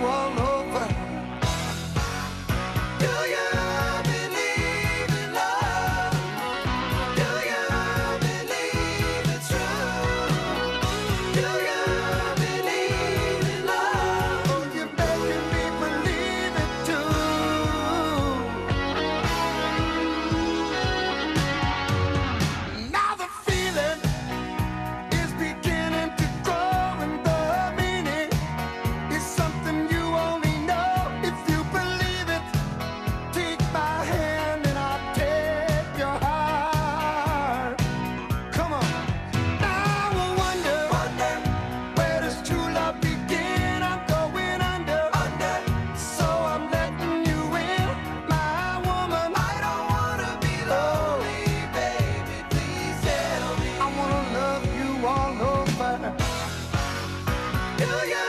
one. Do you?